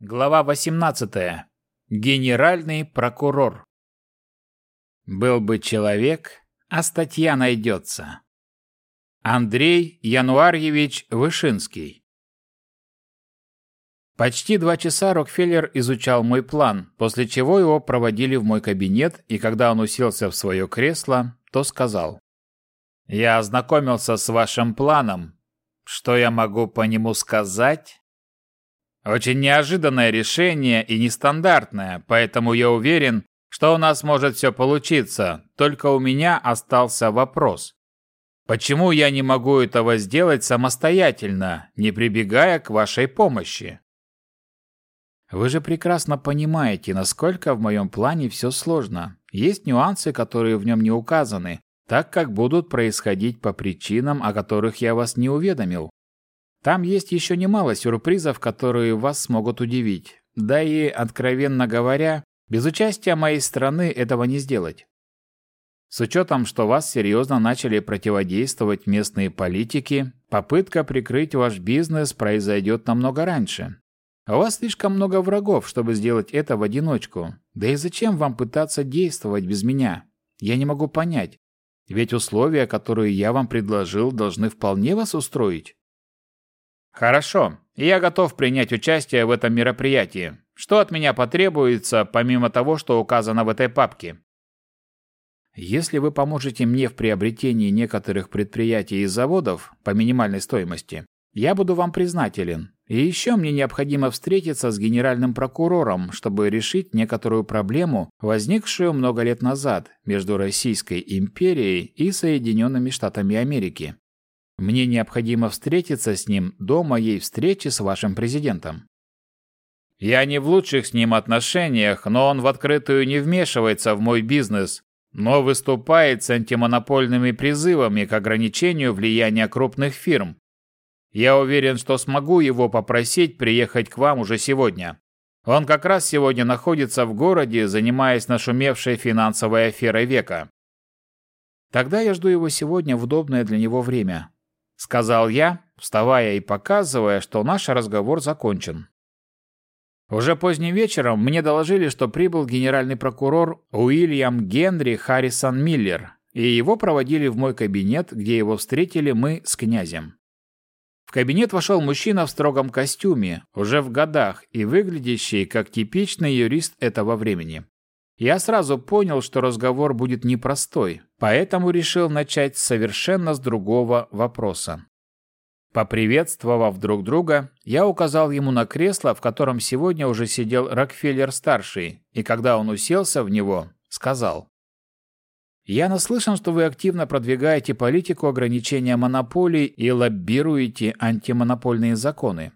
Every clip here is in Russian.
Глава 18. Генеральный прокурор. Был бы человек, а статья найдется. Андрей Януарьевич Вышинский. Почти два часа Рокфеллер изучал мой план, после чего его проводили в мой кабинет, и когда он уселся в свое кресло, то сказал. «Я ознакомился с вашим планом. Что я могу по нему сказать?» Очень неожиданное решение и нестандартное, поэтому я уверен, что у нас может все получиться. Только у меня остался вопрос. Почему я не могу этого сделать самостоятельно, не прибегая к вашей помощи? Вы же прекрасно понимаете, насколько в моем плане все сложно. Есть нюансы, которые в нем не указаны, так как будут происходить по причинам, о которых я вас не уведомил. Там есть еще немало сюрпризов, которые вас смогут удивить. Да и, откровенно говоря, без участия моей страны этого не сделать. С учетом, что вас серьезно начали противодействовать местные политики, попытка прикрыть ваш бизнес произойдет намного раньше. У вас слишком много врагов, чтобы сделать это в одиночку. Да и зачем вам пытаться действовать без меня? Я не могу понять. Ведь условия, которые я вам предложил, должны вполне вас устроить. Хорошо, я готов принять участие в этом мероприятии. Что от меня потребуется, помимо того, что указано в этой папке? Если вы поможете мне в приобретении некоторых предприятий и заводов по минимальной стоимости, я буду вам признателен. И еще мне необходимо встретиться с генеральным прокурором, чтобы решить некоторую проблему, возникшую много лет назад между Российской империей и Соединенными Штатами Америки. Мне необходимо встретиться с ним до моей встречи с вашим президентом. Я не в лучших с ним отношениях, но он в открытую не вмешивается в мой бизнес, но выступает с антимонопольными призывами к ограничению влияния крупных фирм. Я уверен, что смогу его попросить приехать к вам уже сегодня. Он как раз сегодня находится в городе, занимаясь нашумевшей финансовой аферой века. Тогда я жду его сегодня в удобное для него время сказал я, вставая и показывая, что наш разговор закончен. Уже поздним вечером мне доложили, что прибыл генеральный прокурор Уильям Генри Харрисон Миллер, и его проводили в мой кабинет, где его встретили мы с князем. В кабинет вошел мужчина в строгом костюме, уже в годах и выглядящий как типичный юрист этого времени. Я сразу понял, что разговор будет непростой, поэтому решил начать совершенно с другого вопроса. Поприветствовав друг друга, я указал ему на кресло, в котором сегодня уже сидел Рокфеллер-старший, и когда он уселся в него, сказал. «Я наслышан, что вы активно продвигаете политику ограничения монополий и лоббируете антимонопольные законы.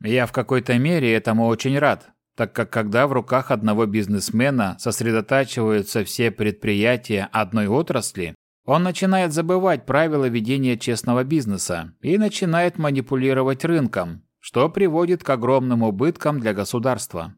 Я в какой-то мере этому очень рад, так как когда в руках одного бизнесмена сосредотачиваются все предприятия одной отрасли, он начинает забывать правила ведения честного бизнеса и начинает манипулировать рынком, что приводит к огромным убыткам для государства.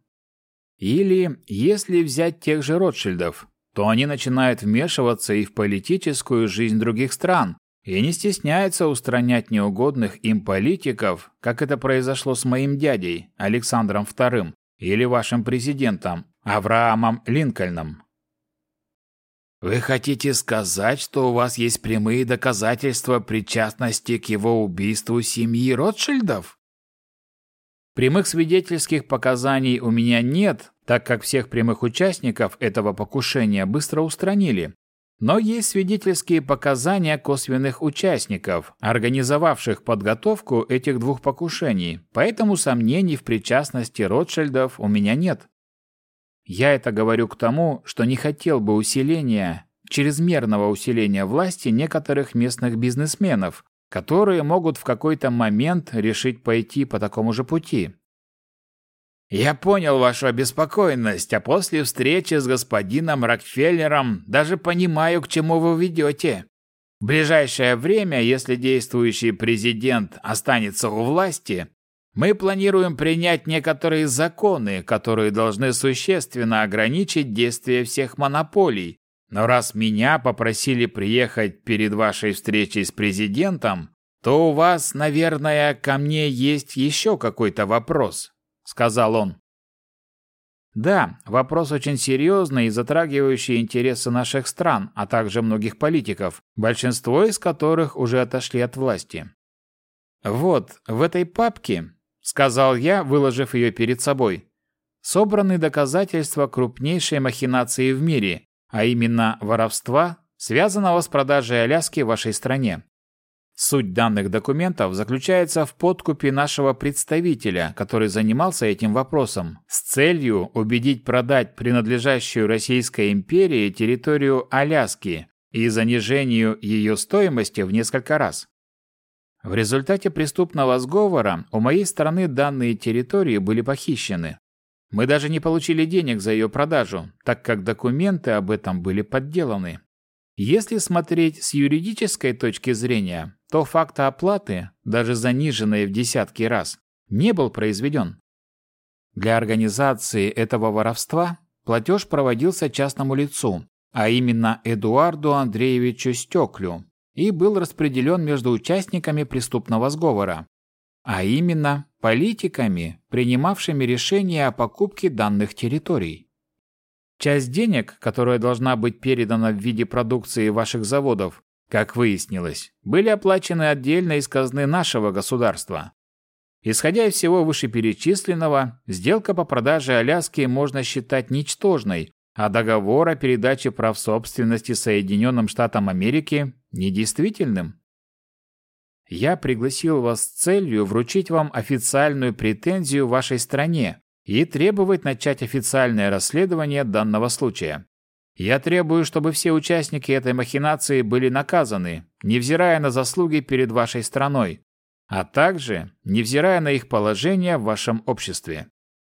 Или, если взять тех же Ротшильдов, то они начинают вмешиваться и в политическую жизнь других стран, и не стесняются устранять неугодных им политиков, как это произошло с моим дядей, Александром II, или вашим президентом Авраамом Линкольном. Вы хотите сказать, что у вас есть прямые доказательства причастности к его убийству семьи Ротшильдов? Прямых свидетельских показаний у меня нет, так как всех прямых участников этого покушения быстро устранили, но есть свидетельские показания косвенных участников, организовавших подготовку этих двух покушений, поэтому сомнений в причастности Ротшильдов у меня нет. Я это говорю к тому, что не хотел бы усиления, чрезмерного усиления власти некоторых местных бизнесменов, которые могут в какой-то момент решить пойти по такому же пути. «Я понял вашу обеспокоенность, а после встречи с господином Рокфеллером даже понимаю, к чему вы ведете. В ближайшее время, если действующий президент останется у власти, мы планируем принять некоторые законы, которые должны существенно ограничить действие всех монополий. Но раз меня попросили приехать перед вашей встречей с президентом, то у вас, наверное, ко мне есть еще какой-то вопрос. Сказал он. Да, вопрос очень серьезный и затрагивающий интересы наших стран, а также многих политиков, большинство из которых уже отошли от власти. Вот, в этой папке, сказал я, выложив ее перед собой, собраны доказательства крупнейшей махинации в мире, а именно воровства, связанного с продажей Аляски в вашей стране. Суть данных документов заключается в подкупе нашего представителя, который занимался этим вопросом, с целью убедить продать принадлежащую Российской империи территорию Аляски и занижению ее стоимости в несколько раз. В результате преступного сговора у моей стороны данные территории были похищены. Мы даже не получили денег за ее продажу, так как документы об этом были подделаны. Если смотреть с юридической точки зрения, то факт оплаты, даже заниженной в десятки раз, не был произведен. Для организации этого воровства платеж проводился частному лицу, а именно Эдуарду Андреевичу Стеклю, и был распределен между участниками преступного сговора, а именно политиками, принимавшими решения о покупке данных территорий. Часть денег, которая должна быть передана в виде продукции ваших заводов, как выяснилось, были оплачены отдельно из казны нашего государства. Исходя из всего вышеперечисленного, сделка по продаже Аляски можно считать ничтожной, а договор о передаче прав собственности Соединенным Штатам Америки недействительным. Я пригласил вас с целью вручить вам официальную претензию вашей стране, и требовать начать официальное расследование данного случая. Я требую, чтобы все участники этой махинации были наказаны, невзирая на заслуги перед вашей страной, а также невзирая на их положение в вашем обществе.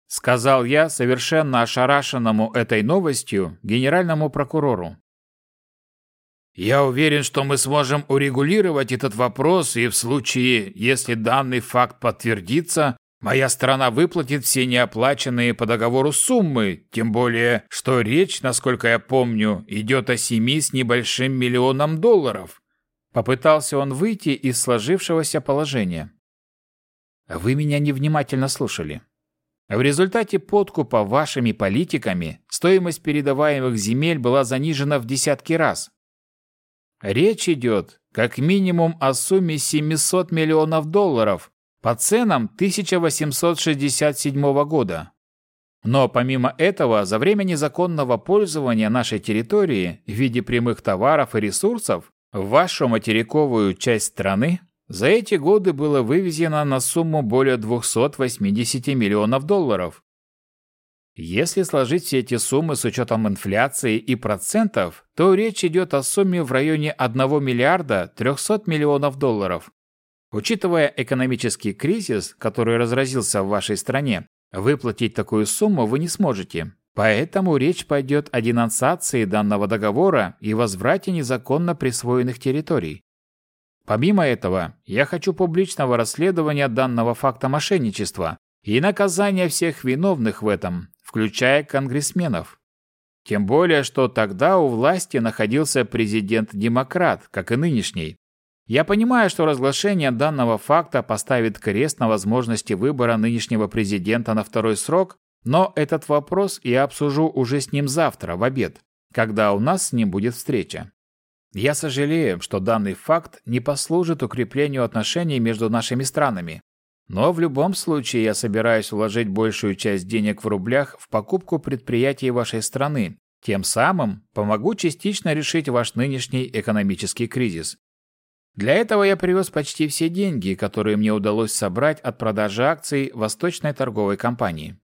Сказал я совершенно ошарашенному этой новостью генеральному прокурору. Я уверен, что мы сможем урегулировать этот вопрос, и в случае, если данный факт подтвердится, Моя страна выплатит все неоплаченные по договору суммы, тем более, что речь, насколько я помню, идет о семи с небольшим миллионом долларов. Попытался он выйти из сложившегося положения. Вы меня невнимательно слушали. В результате подкупа вашими политиками стоимость передаваемых земель была занижена в десятки раз. Речь идет как минимум о сумме 700 миллионов долларов, по ценам 1867 года. Но помимо этого, за время незаконного пользования нашей территории в виде прямых товаров и ресурсов в вашу материковую часть страны за эти годы было вывезено на сумму более 280 миллионов долларов. Если сложить все эти суммы с учетом инфляции и процентов, то речь идет о сумме в районе 1 миллиарда 300 миллионов долларов. Учитывая экономический кризис, который разразился в вашей стране, выплатить такую сумму вы не сможете. Поэтому речь пойдет о денонсации данного договора и возврате незаконно присвоенных территорий. Помимо этого, я хочу публичного расследования данного факта мошенничества и наказания всех виновных в этом, включая конгрессменов. Тем более, что тогда у власти находился президент-демократ, как и нынешний, я понимаю, что разглашение данного факта поставит крест на возможности выбора нынешнего президента на второй срок, но этот вопрос я обсужу уже с ним завтра, в обед, когда у нас с ним будет встреча. Я сожалею, что данный факт не послужит укреплению отношений между нашими странами. Но в любом случае я собираюсь вложить большую часть денег в рублях в покупку предприятий вашей страны, тем самым помогу частично решить ваш нынешний экономический кризис. Для этого я привез почти все деньги, которые мне удалось собрать от продажи акций Восточной торговой компании.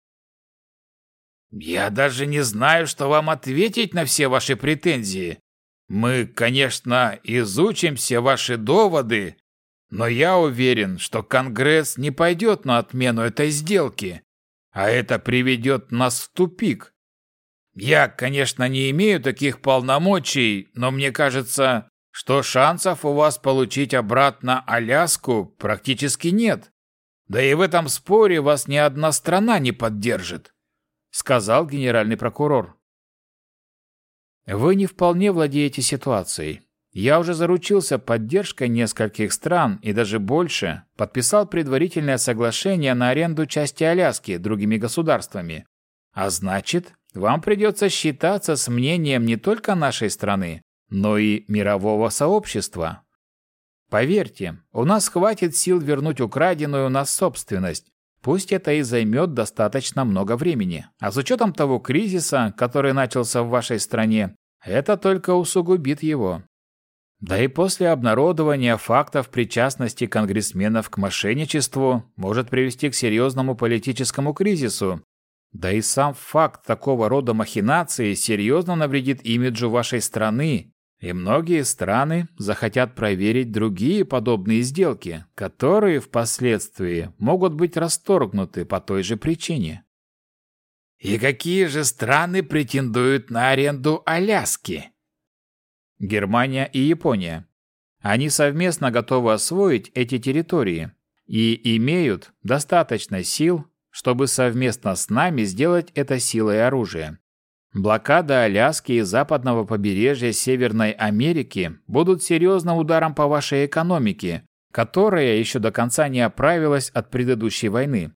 «Я даже не знаю, что вам ответить на все ваши претензии. Мы, конечно, изучим все ваши доводы, но я уверен, что Конгресс не пойдет на отмену этой сделки, а это приведет нас в тупик. Я, конечно, не имею таких полномочий, но мне кажется, что шансов у вас получить обратно Аляску практически нет. Да и в этом споре вас ни одна страна не поддержит, сказал генеральный прокурор. Вы не вполне владеете ситуацией. я уже заручился поддержкой нескольких стран и даже больше, подписал предварительное соглашение на аренду части Аляски другими государствами. А значит, вам придется считаться с мнением не только нашей страны, но и мирового сообщества. Поверьте, у нас хватит сил вернуть украденную у нас собственность, пусть это и займет достаточно много времени. А с учетом того кризиса, который начался в вашей стране, это только усугубит его. Да и после обнародования фактов причастности конгрессменов к мошенничеству может привести к серьезному политическому кризису. Да и сам факт такого рода махинации серьезно навредит имиджу вашей страны, и многие страны захотят проверить другие подобные сделки, которые впоследствии могут быть расторгнуты по той же причине. И какие же страны претендуют на аренду Аляски? Германия и Япония. Они совместно готовы освоить эти территории и имеют достаточно сил, чтобы совместно с нами сделать это силой оружия. Блокада Аляски и западного побережья Северной Америки будут серьезным ударом по вашей экономике, которая еще до конца не оправилась от предыдущей войны.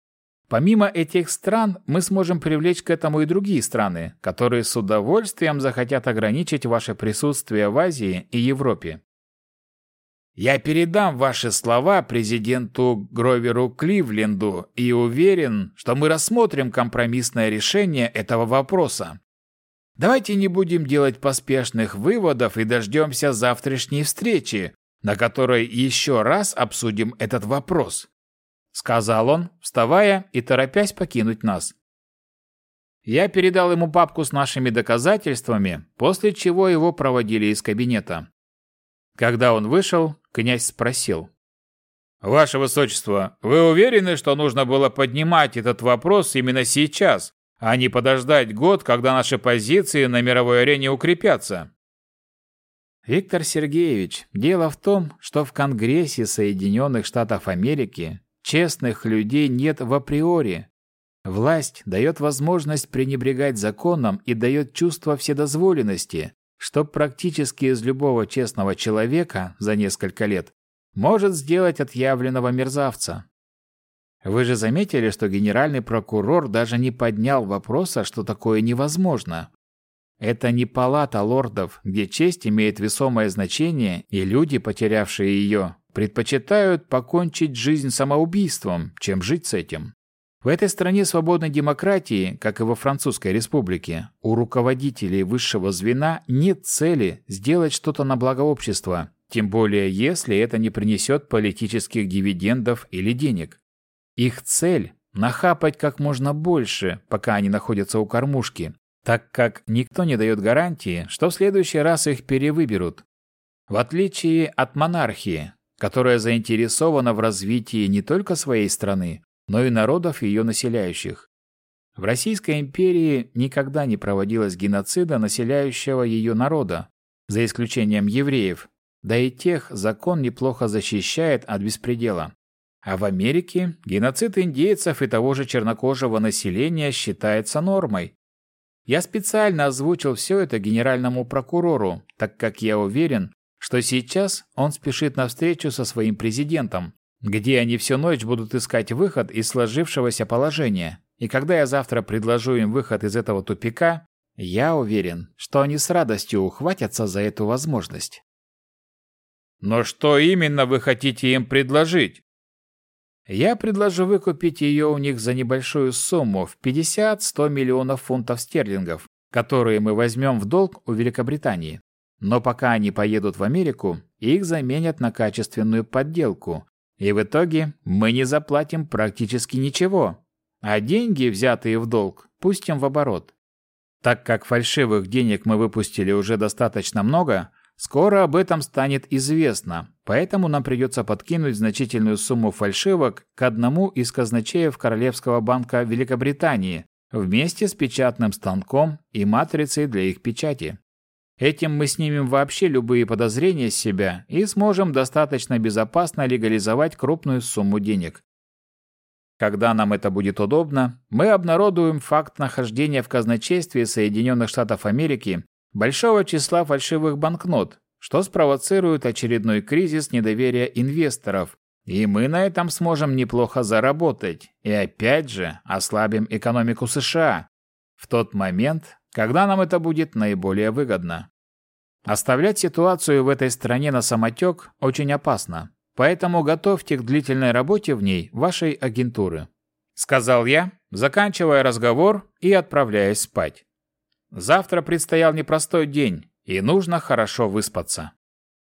Помимо этих стран, мы сможем привлечь к этому и другие страны, которые с удовольствием захотят ограничить ваше присутствие в Азии и Европе. Я передам ваши слова президенту Гроверу Кливленду и уверен, что мы рассмотрим компромиссное решение этого вопроса. Давайте не будем делать поспешных выводов и дождемся завтрашней встречи, на которой еще раз обсудим этот вопрос сказал он, вставая и торопясь покинуть нас. Я передал ему папку с нашими доказательствами, после чего его проводили из кабинета. Когда он вышел, князь спросил. «Ваше Высочество, вы уверены, что нужно было поднимать этот вопрос именно сейчас, а не подождать год, когда наши позиции на мировой арене укрепятся?» Виктор Сергеевич, дело в том, что в Конгрессе Соединенных Штатов Америки Честных людей нет в априори. Власть дает возможность пренебрегать законом и дает чувство вседозволенности, что практически из любого честного человека за несколько лет может сделать отъявленного мерзавца. Вы же заметили, что генеральный прокурор даже не поднял вопроса, что такое невозможно. Это не палата лордов, где честь имеет весомое значение, и люди, потерявшие ее, предпочитают покончить жизнь самоубийством, чем жить с этим. В этой стране свободной демократии, как и во Французской республике, у руководителей высшего звена нет цели сделать что-то на благо общества, тем более если это не принесет политических дивидендов или денег. Их цель – нахапать как можно больше, пока они находятся у кормушки, так как никто не дает гарантии, что в следующий раз их перевыберут. В отличие от монархии, которая заинтересована в развитии не только своей страны, но и народов ее населяющих. В Российской империи никогда не проводилось геноцида населяющего ее народа, за исключением евреев, да и тех закон неплохо защищает от беспредела. А в Америке геноцид индейцев и того же чернокожего населения считается нормой. Я специально озвучил все это генеральному прокурору, так как я уверен, что сейчас он спешит на встречу со своим президентом, где они всю ночь будут искать выход из сложившегося положения. И когда я завтра предложу им выход из этого тупика, я уверен, что они с радостью ухватятся за эту возможность. Но что именно вы хотите им предложить? Я предложу выкупить ее у них за небольшую сумму в 50-100 миллионов фунтов стерлингов, которые мы возьмем в долг у Великобритании. Но пока они поедут в Америку, их заменят на качественную подделку. И в итоге мы не заплатим практически ничего. А деньги, взятые в долг, пустим в оборот. Так как фальшивых денег мы выпустили уже достаточно много, скоро об этом станет известно, поэтому нам придется подкинуть значительную сумму фальшивок к одному из казначеев Королевского банка Великобритании вместе с печатным станком и матрицей для их печати. Этим мы снимем вообще любые подозрения с себя и сможем достаточно безопасно легализовать крупную сумму денег. Когда нам это будет удобно, мы обнародуем факт нахождения в казначействе Соединенных Штатов Америки большого числа фальшивых банкнот, что спровоцирует очередной кризис недоверия инвесторов, и мы на этом сможем неплохо заработать, и опять же ослабим экономику США в тот момент, когда нам это будет наиболее выгодно. Оставлять ситуацию в этой стране на самотек очень опасно, поэтому готовьте к длительной работе в ней вашей агентуры. Сказал я, заканчивая разговор и отправляясь спать. Завтра предстоял непростой день, и нужно хорошо выспаться.